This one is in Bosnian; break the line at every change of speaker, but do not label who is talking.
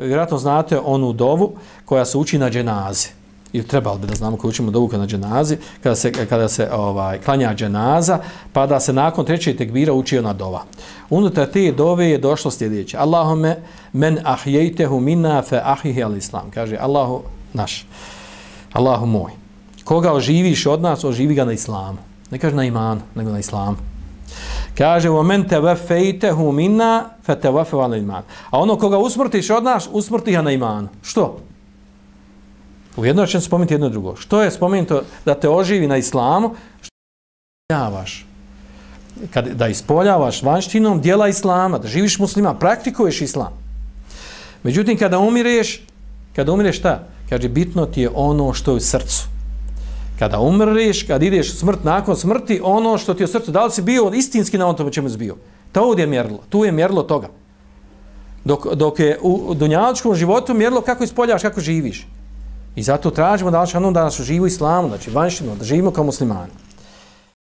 vjerojatno znate onu dovu koja se uči na dženazi. Ili trebalo bi da znamo koju učimo dovu na dženazi, kada se, kada se ovaj, klanja dženaza, pa da se nakon trećeg tekbira uči ona dova. Unutar te dove je došlo sljedeće. Allahume men ahjejtehu minna fe ahihi al islam. Kaže, Allahu naš, Allahu moj. Koga oživiš od nas, oživi ga na islamu. Ne kaže na imanu, nego na islamu. Kaže, وَمَنْ تَوَفَيْتَهُ مِنَّا فَتَوَفَوَا minna fe na imanu. A ono koga usmrtiš od nas, usmrti ga na imanu. Što? U jednoj će spomenuti jedno drugo. Što je spomenuto da te oživi na islamu? Što ispoljavaš? Kad, da ispoljavaš vanštinom dijela islama, da živiš muslima, praktikuješ islam. Međutim, kada umireš, kada umireš šta? Kaže, bitno ti je ono što je u srcu. Kada umreš, kad ideš smrt nakon smrti, ono što ti je srce, srcu, da li si bio istinski na onom čemu si bio? To ovdje je mjerilo. Tu je mjerilo toga. Dok, dok je u dunjaličkom životu mjerilo kako ispoljavaš, kako živiš. I zato tražimo da, da nas živi u islamu, znači vanštinu, da živimo kao muslimani.